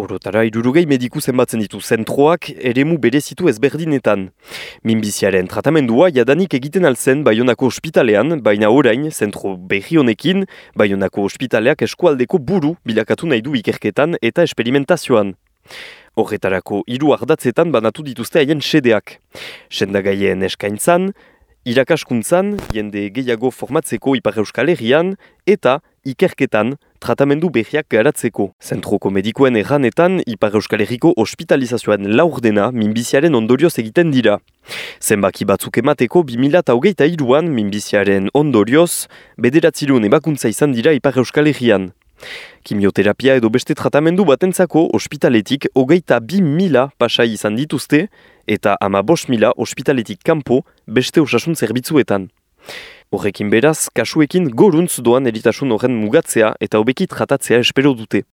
Orotara irurugei mediku zenbatzen ditu zentroak eremu berezitu ezberdinetan. Minbiziaren tratamendua jadanik egiten alzen Bayonako ospitalean, baina orain, zentro behi honekin, Bayonako ospitaleak eskualdeko buru bilakatu nahi du ikerketan eta esperimentazioan. Horretarako hiru ardatzetan banatu dituzte haien sedeak. Sendagaien eskaintzan, irakaskuntzan, jende gehiago formatzeko Ipar Euskal Herrian, eta ikerketan tratamendu behiak garatzeko. Zentroko medikoen erranetan, Ipar Euskal Herriko hospitalizazioan laurdena minbiziaren ondorioz egiten dira. Zenbaki batzuk emateko 2008 iruan minbiziaren ondorioz, bederatzirun ebakuntza izan dira Ipar Euskal Herrian. Kimioterapia edo beste tratamendu batentzako ospitaletik hogeita bi mila pasai izan dituzte eta ama bos mila ospitaletik kanpo beste osasun zerbitzuetan. Horrekin beraz, kasuekin goruntz doan eritasun horren mugatzea eta hobekit tratatzea espero dute.